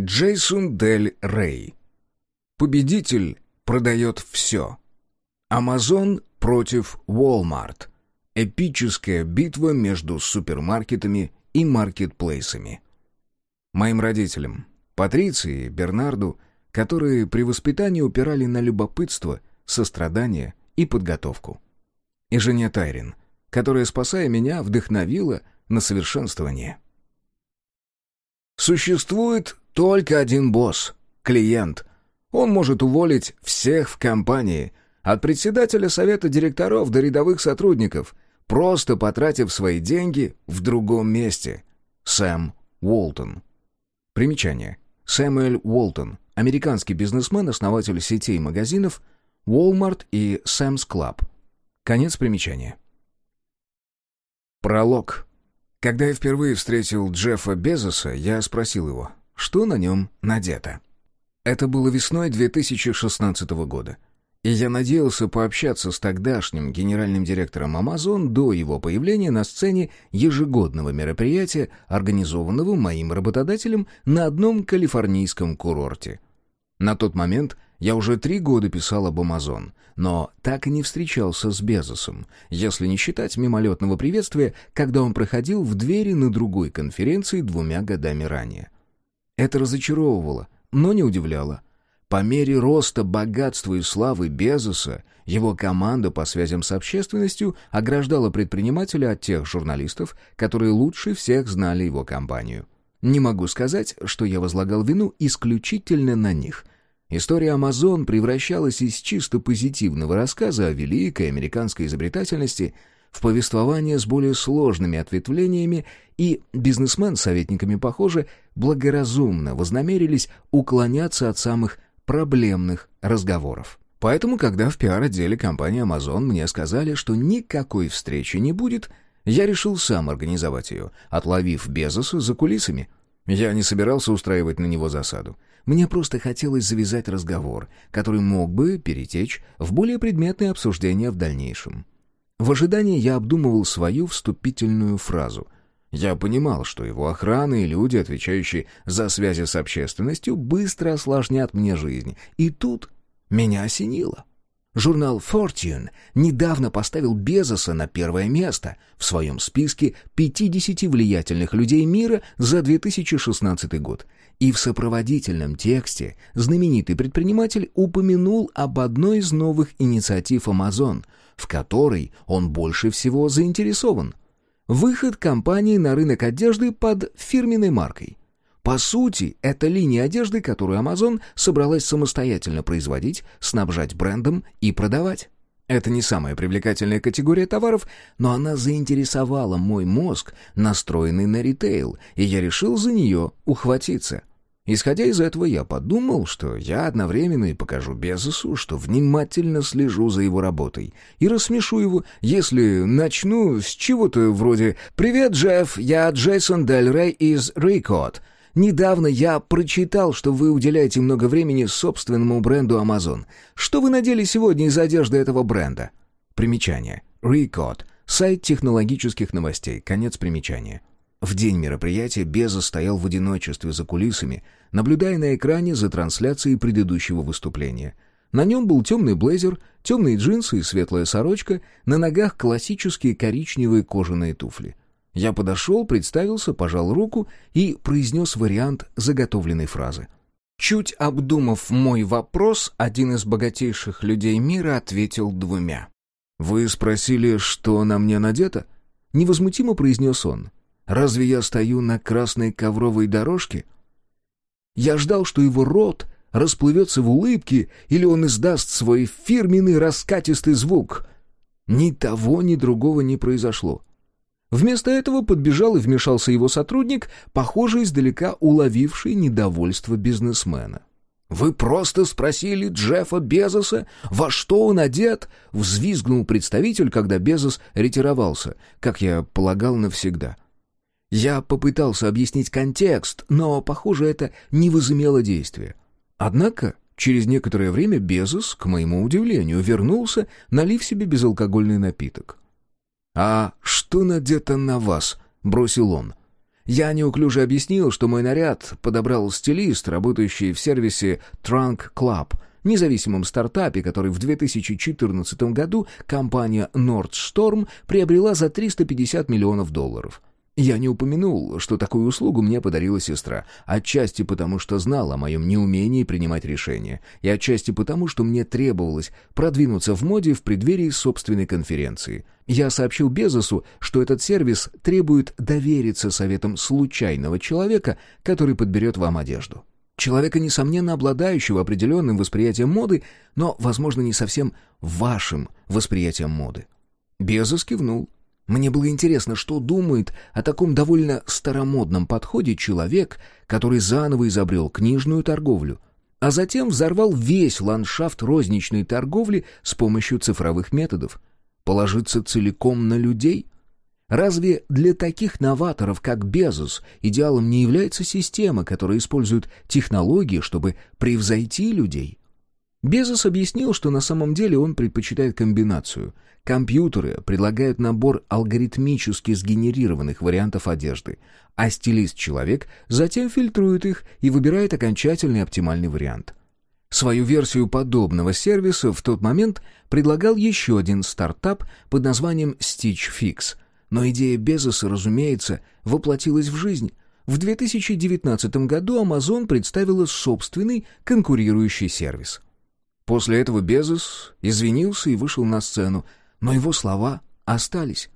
Джейсон Дель Рей. Победитель продает все. Амазон против Walmart. Эпическая битва между супермаркетами и маркетплейсами. Моим родителям, Патриции и Бернарду, которые при воспитании упирали на любопытство, сострадание и подготовку. И жене Тайрин, которая, спасая меня, вдохновила на совершенствование. Существует только один босс — клиент. Он может уволить всех в компании, от председателя совета директоров до рядовых сотрудников, просто потратив свои деньги в другом месте. Сэм Уолтон. Примечание. Сэмюэль Уолтон, американский бизнесмен, основатель сетей магазинов Walmart и Sam's Club. Конец примечания. Пролог. Когда я впервые встретил Джеффа Безоса, я спросил его, что на нем надето. Это было весной 2016 года, и я надеялся пообщаться с тогдашним генеральным директором Amazon до его появления на сцене ежегодного мероприятия, организованного моим работодателем на одном калифорнийском курорте. На тот момент я уже три года писал об Amazon, но так и не встречался с Безосом, если не считать мимолетного приветствия, когда он проходил в двери на другой конференции двумя годами ранее. Это разочаровывало, но не удивляло. По мере роста богатства и славы Безоса, его команда по связям с общественностью ограждала предпринимателя от тех журналистов, которые лучше всех знали его компанию. Не могу сказать, что я возлагал вину исключительно на них. История Амазон превращалась из чисто позитивного рассказа о великой американской изобретательности в повествование с более сложными ответвлениями, и бизнесмен с советниками, похоже, благоразумно вознамерились уклоняться от самых проблемных разговоров. Поэтому, когда в пиар-отделе компании Amazon мне сказали, что никакой встречи не будет, я решил сам организовать ее, отловив Безоса за кулисами. Я не собирался устраивать на него засаду. Мне просто хотелось завязать разговор, который мог бы перетечь в более предметное обсуждение в дальнейшем. В ожидании я обдумывал свою вступительную фразу. Я понимал, что его охрана и люди, отвечающие за связи с общественностью, быстро осложнят мне жизнь. И тут меня осенило. Журнал Fortune недавно поставил Безоса на первое место в своем списке 50 влиятельных людей мира за 2016 год. И в сопроводительном тексте знаменитый предприниматель упомянул об одной из новых инициатив Amazon, в которой он больше всего заинтересован. Выход компании на рынок одежды под фирменной маркой. По сути, это линия одежды, которую Amazon собралась самостоятельно производить, снабжать брендом и продавать. Это не самая привлекательная категория товаров, но она заинтересовала мой мозг, настроенный на ритейл, и я решил за нее ухватиться. Исходя из этого, я подумал, что я одновременно и покажу Безосу, что внимательно слежу за его работой, и рассмешу его, если начну с чего-то вроде «Привет, Джефф, я Джейсон Дель Рей из Рикот. Недавно я прочитал, что вы уделяете много времени собственному бренду Amazon. Что вы надели сегодня из одежды этого бренда?» Примечание. Рикот. Сайт технологических новостей. Конец примечания. В день мероприятия Безос стоял в одиночестве за кулисами, наблюдая на экране за трансляцией предыдущего выступления. На нем был темный блейзер, темные джинсы и светлая сорочка, на ногах классические коричневые кожаные туфли. Я подошел, представился, пожал руку и произнес вариант заготовленной фразы. Чуть обдумав мой вопрос, один из богатейших людей мира ответил двумя. «Вы спросили, что на мне надето?» Невозмутимо произнес он. Разве я стою на красной ковровой дорожке? Я ждал, что его рот расплывется в улыбке, или он издаст свой фирменный раскатистый звук. Ни того, ни другого не произошло. Вместо этого подбежал и вмешался его сотрудник, похоже, издалека уловивший недовольство бизнесмена. «Вы просто спросили Джеффа Безоса, во что он одет?» — взвизгнул представитель, когда Безос ретировался, как я полагал навсегда. Я попытался объяснить контекст, но, похоже, это не возымело действия. Однако через некоторое время Безос, к моему удивлению, вернулся, налив себе безалкогольный напиток. «А что надето на вас?» — бросил он. Я неуклюже объяснил, что мой наряд подобрал стилист, работающий в сервисе Trunk Club, независимом стартапе, который в 2014 году компания Nordstorm приобрела за 350 миллионов долларов. Я не упомянул, что такую услугу мне подарила сестра, отчасти потому, что знал о моем неумении принимать решения, и отчасти потому, что мне требовалось продвинуться в моде в преддверии собственной конференции. Я сообщил Безосу, что этот сервис требует довериться советам случайного человека, который подберет вам одежду. Человека, несомненно, обладающего определенным восприятием моды, но, возможно, не совсем вашим восприятием моды. Безос кивнул. Мне было интересно, что думает о таком довольно старомодном подходе человек, который заново изобрел книжную торговлю, а затем взорвал весь ландшафт розничной торговли с помощью цифровых методов. Положиться целиком на людей? Разве для таких новаторов, как Безос, идеалом не является система, которая использует технологии, чтобы превзойти людей? Безос объяснил, что на самом деле он предпочитает комбинацию. Компьютеры предлагают набор алгоритмически сгенерированных вариантов одежды, а стилист-человек затем фильтрует их и выбирает окончательный оптимальный вариант. Свою версию подобного сервиса в тот момент предлагал еще один стартап под названием Stitch Fix, но идея Безоса, разумеется, воплотилась в жизнь. В 2019 году Amazon представила собственный конкурирующий сервис — После этого Безос извинился и вышел на сцену, но его слова остались.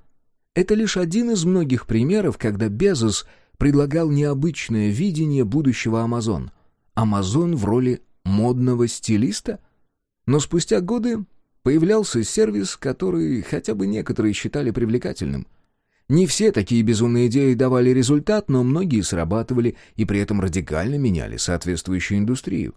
Это лишь один из многих примеров, когда Безос предлагал необычное видение будущего Амазон. Амазон в роли модного стилиста? Но спустя годы появлялся сервис, который хотя бы некоторые считали привлекательным. Не все такие безумные идеи давали результат, но многие срабатывали и при этом радикально меняли соответствующую индустрию.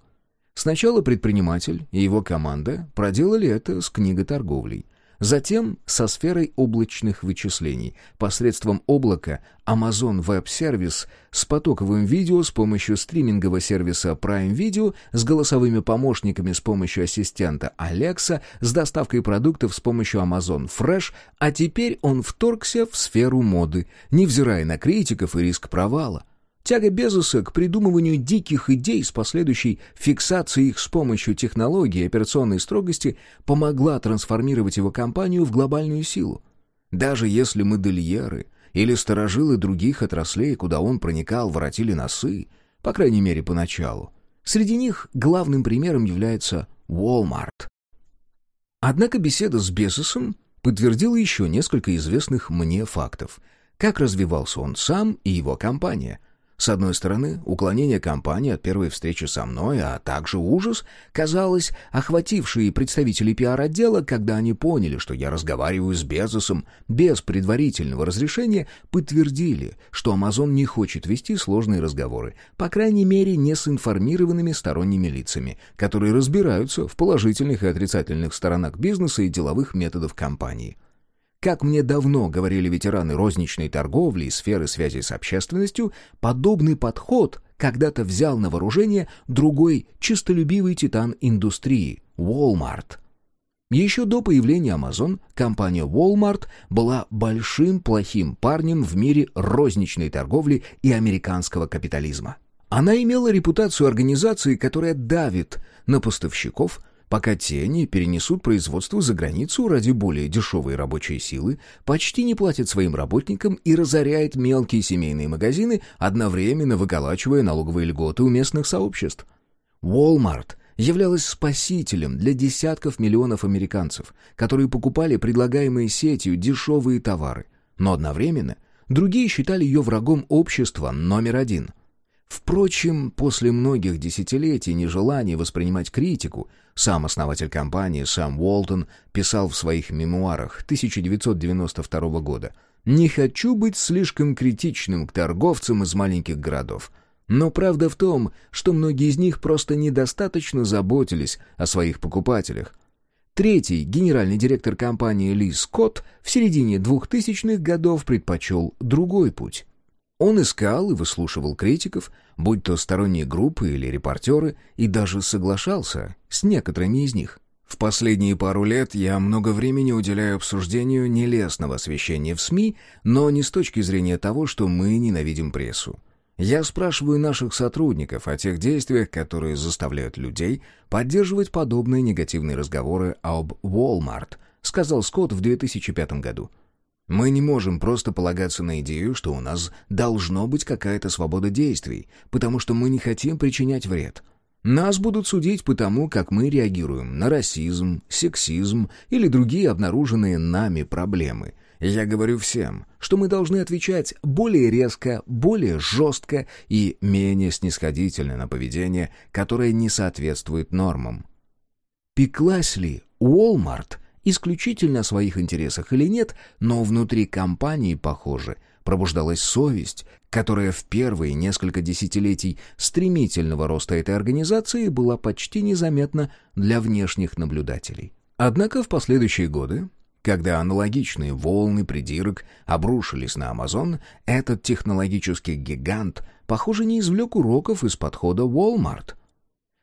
Сначала предприниматель и его команда проделали это с книготорговлей. Затем со сферой облачных вычислений, посредством облака Amazon Web Service с потоковым видео с помощью стримингового сервиса Prime Video, с голосовыми помощниками с помощью ассистента Alexa, с доставкой продуктов с помощью Amazon Fresh, а теперь он вторгся в сферу моды, невзирая на критиков и риск провала. Тяга Безоса к придумыванию диких идей с последующей фиксацией их с помощью технологий и операционной строгости помогла трансформировать его компанию в глобальную силу. Даже если модельеры или сторожилы других отраслей, куда он проникал, воротили носы, по крайней мере, поначалу, среди них главным примером является Walmart. Однако беседа с Безосом подтвердила еще несколько известных мне фактов. Как развивался он сам и его компания – с одной стороны, уклонение компании от первой встречи со мной, а также ужас, казалось, охватившие представителей пиар-отдела, когда они поняли, что я разговариваю с Безосом без предварительного разрешения, подтвердили, что Amazon не хочет вести сложные разговоры, по крайней мере, не с информированными сторонними лицами, которые разбираются в положительных и отрицательных сторонах бизнеса и деловых методов компании. Как мне давно говорили ветераны розничной торговли и сферы связи с общественностью, подобный подход когда-то взял на вооружение другой чистолюбивый титан индустрии – Walmart. Еще до появления Amazon компания Walmart была большим плохим парнем в мире розничной торговли и американского капитализма. Она имела репутацию организации, которая давит на поставщиков, пока те не перенесут производство за границу ради более дешевой рабочей силы, почти не платят своим работникам и разоряет мелкие семейные магазины, одновременно выколачивая налоговые льготы у местных сообществ. Walmart являлась спасителем для десятков миллионов американцев, которые покупали предлагаемые сетью дешевые товары, но одновременно другие считали ее врагом общества номер один – Впрочем, после многих десятилетий нежелания воспринимать критику, сам основатель компании Сэм Уолтон писал в своих мемуарах 1992 года «Не хочу быть слишком критичным к торговцам из маленьких городов». Но правда в том, что многие из них просто недостаточно заботились о своих покупателях. Третий генеральный директор компании Ли Скотт в середине 2000-х годов предпочел другой путь. Он искал и выслушивал критиков, будь то сторонние группы или репортеры, и даже соглашался с некоторыми из них. В последние пару лет я много времени уделяю обсуждению нелестного освещения в СМИ, но не с точки зрения того, что мы ненавидим прессу. Я спрашиваю наших сотрудников о тех действиях, которые заставляют людей поддерживать подобные негативные разговоры об Walmart, сказал Скотт в 2005 году. Мы не можем просто полагаться на идею, что у нас должно быть какая-то свобода действий, потому что мы не хотим причинять вред. Нас будут судить по тому, как мы реагируем на расизм, сексизм или другие обнаруженные нами проблемы. Я говорю всем, что мы должны отвечать более резко, более жестко и менее снисходительно на поведение, которое не соответствует нормам. Пеклась ли Walmart исключительно о своих интересах или нет, но внутри компании, похоже, пробуждалась совесть, которая в первые несколько десятилетий стремительного роста этой организации была почти незаметна для внешних наблюдателей. Однако в последующие годы, когда аналогичные волны придирок обрушились на Amazon, этот технологический гигант, похоже, не извлек уроков из подхода Walmart.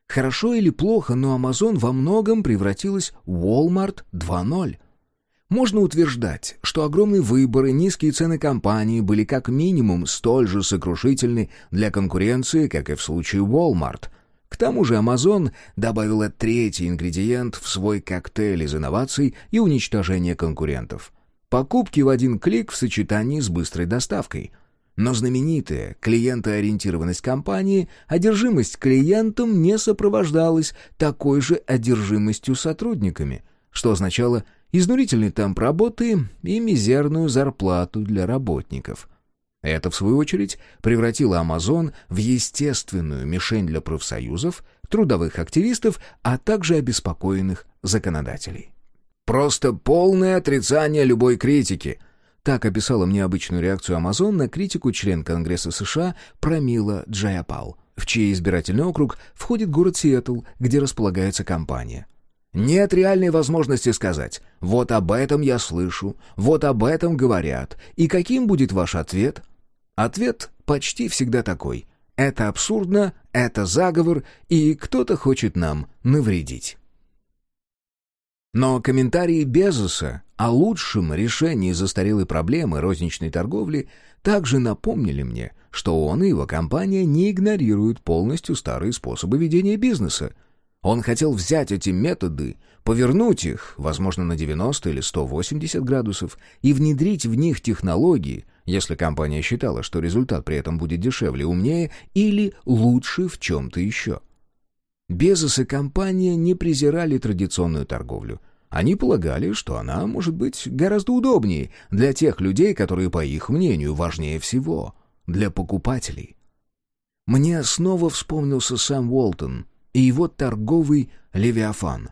Хорошо или плохо, но Amazon во многом превратилась в Walmart 2.0. Можно утверждать, что огромный выбор и низкие цены компании были как минимум столь же сокрушительны для конкуренции, как и в случае Walmart. К тому же Amazon добавила третий ингредиент в свой коктейль из инноваций и уничтожения конкурентов. Покупки в один клик в сочетании с быстрой доставкой. Но знаменитая клиентоориентированность компании, одержимость клиентом не сопровождалась такой же одержимостью сотрудниками, что означало – изнурительный темп работы и мизерную зарплату для работников. Это, в свою очередь, превратило Amazon в естественную мишень для профсоюзов, трудовых активистов, а также обеспокоенных законодателей. «Просто полное отрицание любой критики», так описала мне обычную реакцию Amazon на критику член Конгресса США Прамила Джаяпал, в чей избирательный округ входит город Сиэтл, где располагается компания. Нет реальной возможности сказать «вот об этом я слышу», «вот об этом говорят». И каким будет ваш ответ? Ответ почти всегда такой. Это абсурдно, это заговор, и кто-то хочет нам навредить. Но комментарии Безоса о лучшем решении застарелой проблемы розничной торговли также напомнили мне, что он и его компания не игнорируют полностью старые способы ведения бизнеса — он хотел взять эти методы, повернуть их, возможно, на 90 или 180 градусов, и внедрить в них технологии, если компания считала, что результат при этом будет дешевле, умнее или лучше в чем-то еще. Безос и компания не презирали традиционную торговлю. Они полагали, что она может быть гораздо удобнее для тех людей, которые, по их мнению, важнее всего — для покупателей. Мне снова вспомнился Сэм Уолтон — и его торговый «Левиафан».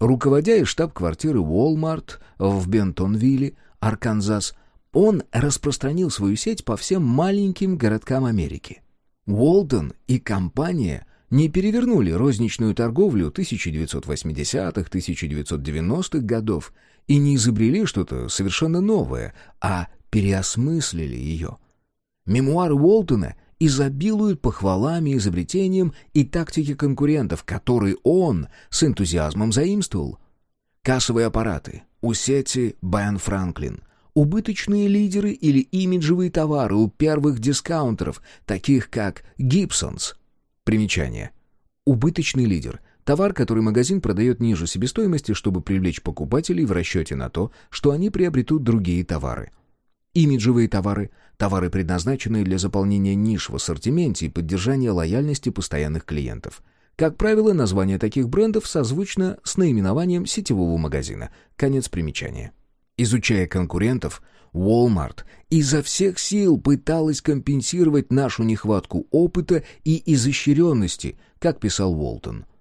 Руководя из штаб-квартиры Walmart в Бентонвилле, Арканзас, он распространил свою сеть по всем маленьким городкам Америки. Уолтон и компания не перевернули розничную торговлю 1980-1990-х годов и не изобрели что-то совершенно новое, а переосмыслили ее. Мемуары Уолтона изобилуют похвалами, изобретением и тактики конкурентов, которые он с энтузиазмом заимствовал. Кассовые аппараты, у сети Бен Франклин, убыточные лидеры или имиджевые товары у первых дискаунтеров, таких как Гибсонс. Примечание. Убыточный лидер – товар, который магазин продает ниже себестоимости, чтобы привлечь покупателей в расчете на то, что они приобретут другие товары – Имиджевые товары – товары, предназначенные для заполнения ниш в ассортименте и поддержания лояльности постоянных клиентов. Как правило, название таких брендов созвучно с наименованием сетевого магазина. Конец примечания. Изучая конкурентов, Walmart изо всех сил пыталась компенсировать нашу нехватку опыта и изощренности, как писал Уолтон –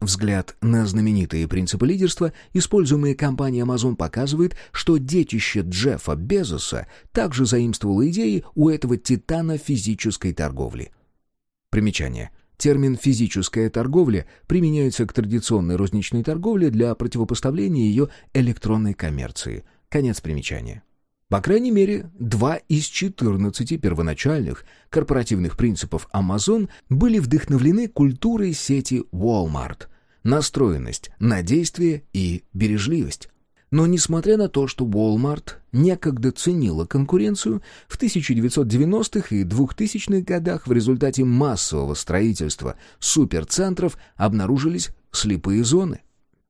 Взгляд на знаменитые принципы лидерства, используемые компанией Amazon, показывает, что детище Джеффа Безоса также заимствовало идеи у этого титана физической торговли. Примечание. Термин «физическая торговля» применяется к традиционной розничной торговле для противопоставления ее электронной коммерции. Конец примечания. По крайней мере, два из 14 первоначальных корпоративных принципов Amazon были вдохновлены культурой сети Walmart. настроенность на действие и бережливость. Но несмотря на то, что Walmart некогда ценила конкуренцию, в 1990-х и 2000-х годах в результате массового строительства суперцентров обнаружились слепые зоны.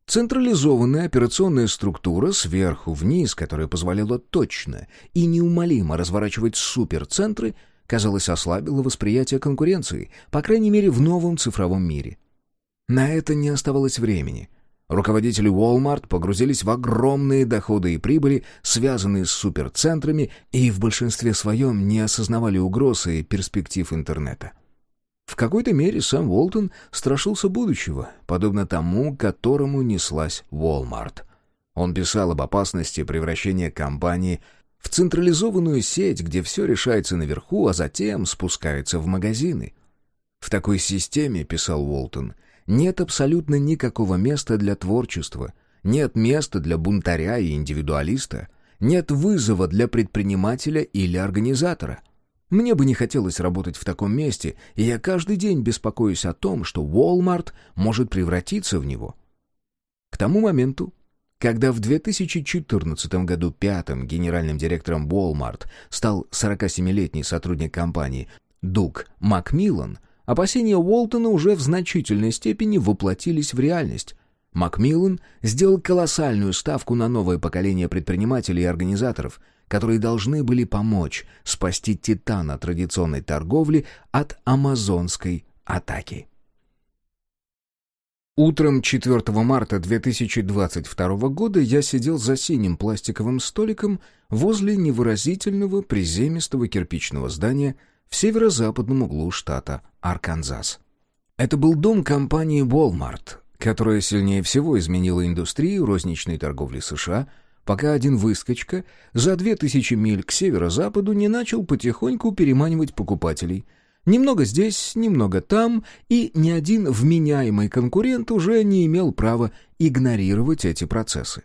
Централизованная операционная структура сверху вниз, которая позволяла точно и неумолимо разворачивать суперцентры, казалось, ослабила восприятие конкуренции, по крайней мере в новом цифровом мире. На это не оставалось времени. Руководители Walmart погрузились в огромные доходы и прибыли, связанные с суперцентрами, и в большинстве своем не осознавали угрозы и перспектив интернета. В какой-то мере сам Уолтон страшился будущего, подобно тому, которому неслась Walmart. Он писал об опасности превращения компании в централизованную сеть, где все решается наверху, а затем спускается в магазины. В такой системе, писал Уолтон, нет абсолютно никакого места для творчества, нет места для бунтаря и индивидуалиста, нет вызова для предпринимателя или организатора. Мне бы не хотелось работать в таком месте, и я каждый день беспокоюсь о том, что Walmart может превратиться в него. К тому моменту, когда в 2014 году пятым генеральным директором Walmart стал 47-летний сотрудник компании Дуг Макмиллан, опасения Уолтона уже в значительной степени воплотились в реальность. Макмиллан сделал колоссальную ставку на новое поколение предпринимателей и организаторов – которые должны были помочь спасти Титана традиционной торговли от амазонской атаки. Утром 4 марта 2022 года я сидел за синим пластиковым столиком возле невыразительного приземистого кирпичного здания в северо-западном углу штата Арканзас. Это был дом компании Walmart, которая сильнее всего изменила индустрию розничной торговли США – пока один выскочка за две тысячи миль к северо-западу не начал потихоньку переманивать покупателей. Немного здесь, немного там, и ни один вменяемый конкурент уже не имел права игнорировать эти процессы.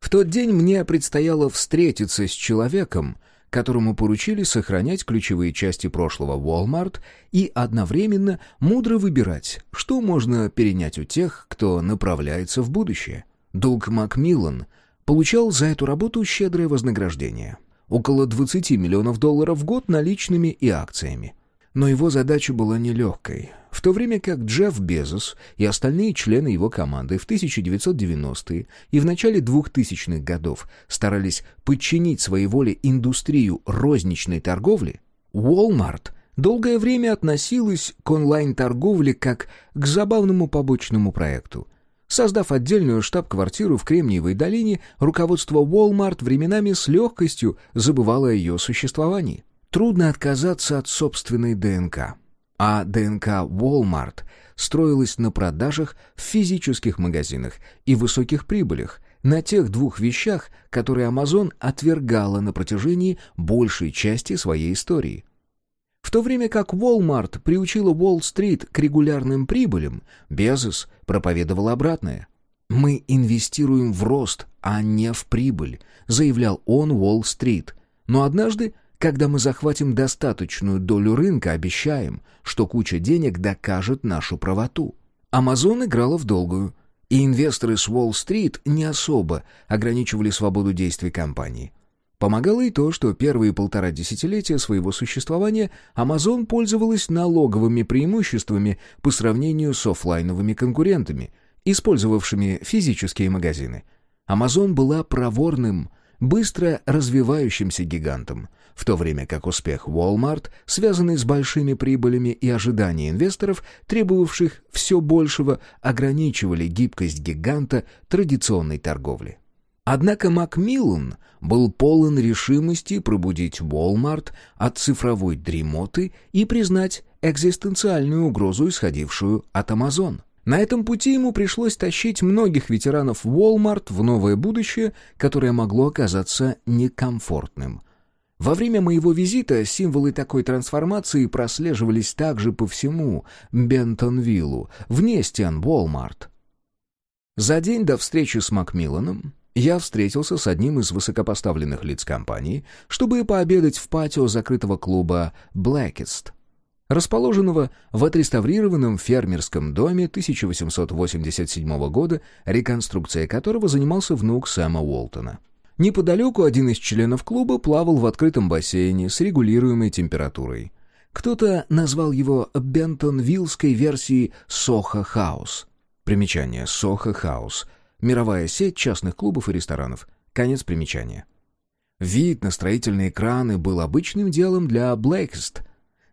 В тот день мне предстояло встретиться с человеком, которому поручили сохранять ключевые части прошлого Walmart и одновременно мудро выбирать, что можно перенять у тех, кто направляется в будущее. Дуг Макмиллан — получал за эту работу щедрое вознаграждение. Около 20 миллионов долларов в год наличными и акциями. Но его задача была нелегкой. В то время как Джефф Безос и остальные члены его команды в 1990-е и в начале 2000-х годов старались подчинить своей воле индустрию розничной торговли, Walmart долгое время относилась к онлайн-торговле как к забавному побочному проекту, Создав отдельную штаб-квартиру в Кремниевой долине, руководство Walmart временами с легкостью забывало о ее существовании. Трудно отказаться от собственной ДНК. А ДНК Walmart строилась на продажах в физических магазинах и высоких прибылях, на тех двух вещах, которые Amazon отвергала на протяжении большей части своей истории – то время как Walmart приучила Уолл-стрит к регулярным прибылям, Безос проповедовал обратное. «Мы инвестируем в рост, а не в прибыль», — заявлял он Уолл-стрит. Но однажды, когда мы захватим достаточную долю рынка, обещаем, что куча денег докажет нашу правоту. Амазон играла в долгую, и инвесторы с Уолл-стрит не особо ограничивали свободу действий компании. Помогало и то, что первые полтора десятилетия своего существования Amazon пользовалась налоговыми преимуществами по сравнению с офлайновыми конкурентами, использовавшими физические магазины. Amazon была проворным, быстро развивающимся гигантом, в то время как успех Walmart, связанный с большими прибылями и ожидания инвесторов, требовавших все большего, ограничивали гибкость гиганта традиционной торговли. Однако Макмиллан был полон решимости пробудить Walmart от цифровой дремоты и признать экзистенциальную угрозу, исходившую от Amazon. На этом пути ему пришлось тащить многих ветеранов Walmart в новое будущее, которое могло оказаться некомфортным. Во время моего визита символы такой трансформации прослеживались также по всему Бентонвиллу, вне стен Walmart. За день до встречи с Макмилланом я встретился с одним из высокопоставленных лиц компании, чтобы пообедать в патио закрытого клуба «Блэкест». расположенного в отреставрированном фермерском доме 1887 года, реконструкция которого занимался внук Сэма Уолтона. Неподалеку один из членов клуба плавал в открытом бассейне с регулируемой температурой. Кто-то назвал его Бентонвиллской версией «Сохо Хаус». Примечание «Сохо Хаус» — мировая сеть частных клубов и ресторанов. Конец примечания. Вид на строительные краны был обычным делом для Блэкст,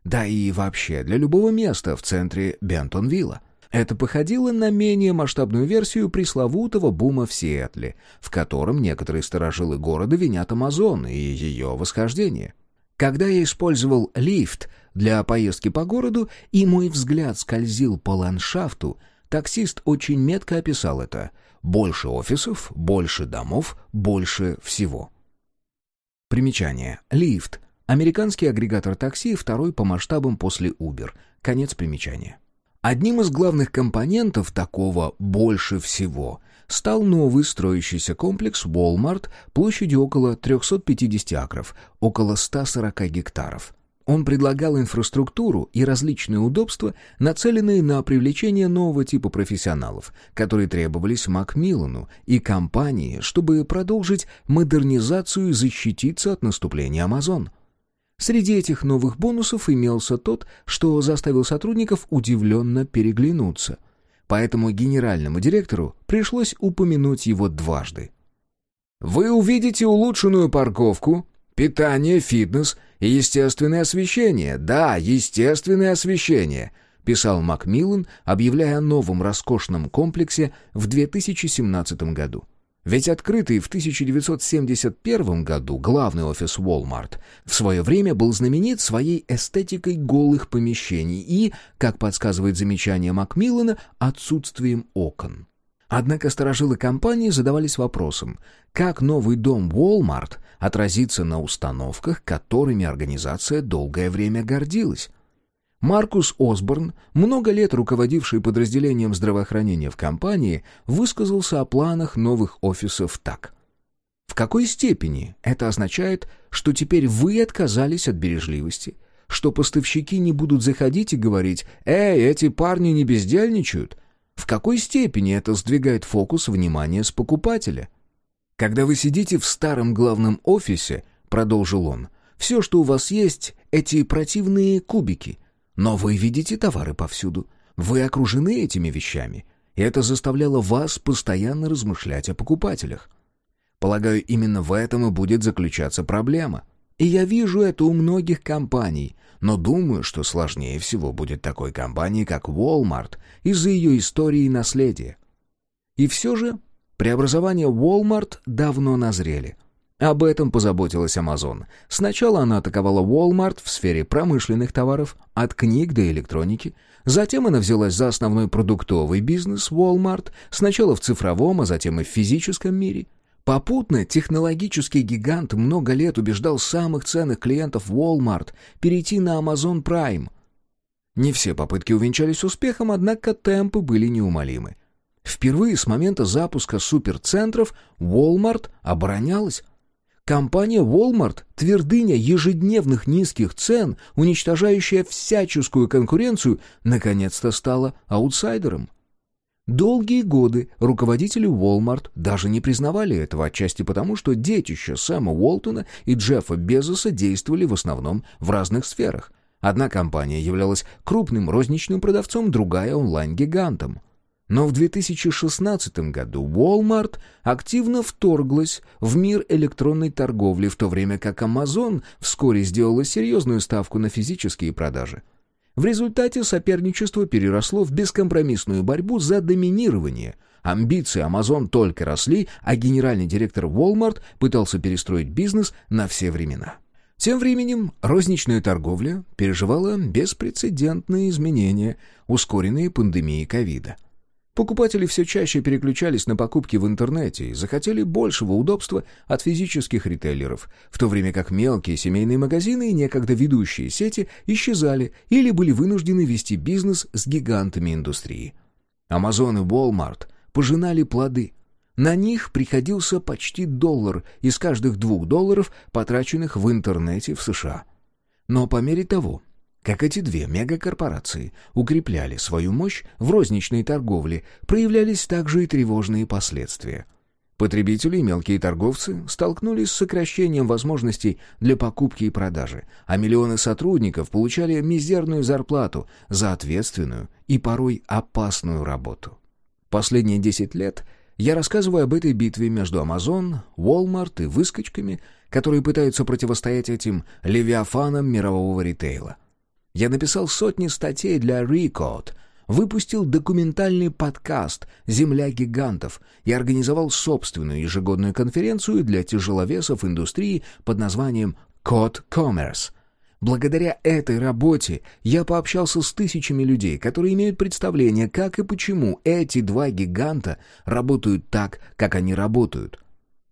да и вообще для любого места в центре Бентонвилла. Это походило на менее масштабную версию пресловутого бума в Сиэтле, в котором некоторые сторожилы города винят Амазон и ее восхождение. Когда я использовал лифт для поездки по городу, и мой взгляд скользил по ландшафту, таксист очень метко описал это. Больше офисов, больше домов, больше всего. Примечание. Лифт. Американский агрегатор такси, второй по масштабам после Uber. Конец примечания. Одним из главных компонентов такого «больше всего» стал новый строящийся комплекс Walmart площадью около 350 акров, около 140 гектаров. Он предлагал инфраструктуру и различные удобства, нацеленные на привлечение нового типа профессионалов, которые требовались Макмиллану и компании, чтобы продолжить модернизацию и защититься от наступления Амазон. Среди этих новых бонусов имелся тот, что заставил сотрудников удивленно переглянуться. Поэтому генеральному директору пришлось упомянуть его дважды. «Вы увидите улучшенную парковку, питание, фитнес и естественное освещение. Да, естественное освещение», — писал Макмиллан, объявляя о новом роскошном комплексе в 2017 году. Ведь открытый в 1971 году главный офис Walmart в свое время был знаменит своей эстетикой голых помещений и, как подсказывает замечание Макмиллана, отсутствием окон. Однако сторожилы компании задавались вопросом, как новый дом Walmart отразится на установках, которыми организация долгое время гордилась. Маркус Осборн, много лет руководивший подразделением здравоохранения в компании, высказался о планах новых офисов так. В какой степени это означает, что теперь вы отказались от бережливости, что поставщики не будут заходить и говорить «Эй, эти парни не бездельничают», в какой степени это сдвигает фокус внимания с покупателя? Когда вы сидите в старом главном офисе, продолжил он, все, что у вас есть, эти противные кубики — но вы видите товары повсюду. Вы окружены этими вещами. И это заставляло вас постоянно размышлять о покупателях. Полагаю, именно в этом и будет заключаться проблема. И я вижу это у многих компаний, но думаю, что сложнее всего будет такой компании, как Walmart, из-за ее истории и наследия. И все же преобразования Walmart давно назрели – об этом позаботилась Amazon. Сначала она атаковала Walmart в сфере промышленных товаров, от книг до электроники. Затем она взялась за основной продуктовый бизнес Walmart, сначала в цифровом, а затем и в физическом мире. Попутно технологический гигант много лет убеждал самых ценных клиентов Walmart перейти на Amazon Prime. Не все попытки увенчались успехом, однако темпы были неумолимы. Впервые с момента запуска суперцентров Walmart оборонялась, Компания Walmart, твердыня ежедневных низких цен, уничтожающая всяческую конкуренцию, наконец-то стала аутсайдером. Долгие годы руководители Walmart даже не признавали этого, отчасти потому, что детища Сэма Уолтона и Джеффа Безоса действовали в основном в разных сферах. Одна компания являлась крупным розничным продавцом, другая — онлайн-гигантом. Но в 2016 году Walmart активно вторглась в мир электронной торговли, в то время как Amazon вскоре сделала серьезную ставку на физические продажи. В результате соперничество переросло в бескомпромиссную борьбу за доминирование. Амбиции Amazon только росли, а генеральный директор Walmart пытался перестроить бизнес на все времена. Тем временем розничная торговля переживала беспрецедентные изменения, ускоренные пандемией ковида – Покупатели все чаще переключались на покупки в интернете и захотели большего удобства от физических ритейлеров, в то время как мелкие семейные магазины и некогда ведущие сети исчезали или были вынуждены вести бизнес с гигантами индустрии. Amazon и Walmart пожинали плоды. На них приходился почти доллар из каждых двух долларов, потраченных в интернете в США. Но по мере того, Как эти две мегакорпорации укрепляли свою мощь в розничной торговле, проявлялись также и тревожные последствия. Потребители и мелкие торговцы столкнулись с сокращением возможностей для покупки и продажи, а миллионы сотрудников получали мизерную зарплату за ответственную и порой опасную работу. Последние 10 лет я рассказываю об этой битве между Amazon, Walmart и выскочками, которые пытаются противостоять этим левиафанам мирового ритейла – я написал сотни статей для Recode, выпустил документальный подкаст «Земля гигантов» и организовал собственную ежегодную конференцию для тяжеловесов индустрии под названием «Code Commerce». Благодаря этой работе я пообщался с тысячами людей, которые имеют представление, как и почему эти два гиганта работают так, как они работают.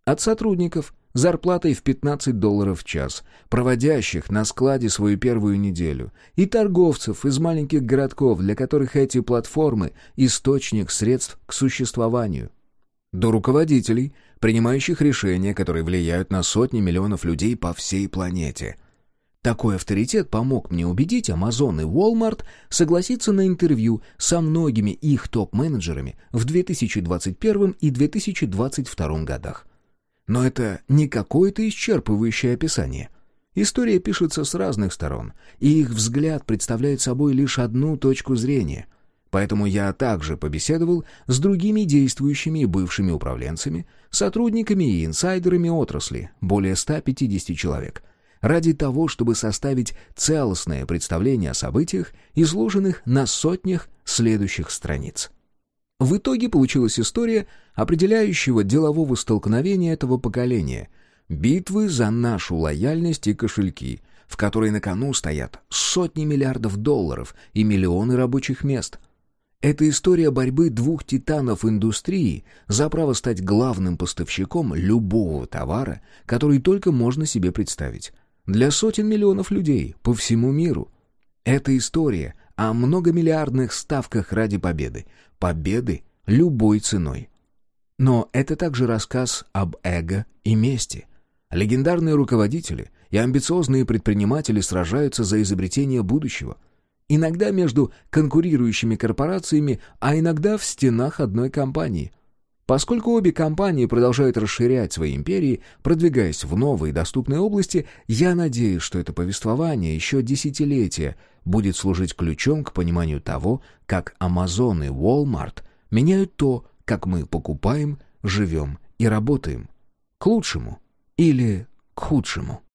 От сотрудников зарплатой в 15 долларов в час, проводящих на складе свою первую неделю, и торговцев из маленьких городков, для которых эти платформы – источник средств к существованию. До руководителей, принимающих решения, которые влияют на сотни миллионов людей по всей планете. Такой авторитет помог мне убедить Amazon и Walmart согласиться на интервью со многими их топ-менеджерами в 2021 и 2022 годах. Но это не какое-то исчерпывающее описание. История пишется с разных сторон, и их взгляд представляет собой лишь одну точку зрения. Поэтому я также побеседовал с другими действующими и бывшими управленцами, сотрудниками и инсайдерами отрасли, более 150 человек, ради того, чтобы составить целостное представление о событиях, изложенных на сотнях следующих страниц. В итоге получилась история определяющего делового столкновения этого поколения, битвы за нашу лояльность и кошельки, в которой на кону стоят сотни миллиардов долларов и миллионы рабочих мест. Это история борьбы двух титанов индустрии за право стать главным поставщиком любого товара, который только можно себе представить, для сотен миллионов людей по всему миру. Это история о многомиллиардных ставках ради победы, победы любой ценой. Но это также рассказ об эго и мести. Легендарные руководители и амбициозные предприниматели сражаются за изобретение будущего. Иногда между конкурирующими корпорациями, а иногда в стенах одной компании. Поскольку обе компании продолжают расширять свои империи, продвигаясь в новые доступные области, я надеюсь, что это повествование еще десятилетия будет служить ключом к пониманию того, как Amazon и Walmart меняют то, как мы покупаем, живем и работаем. К лучшему или к худшему.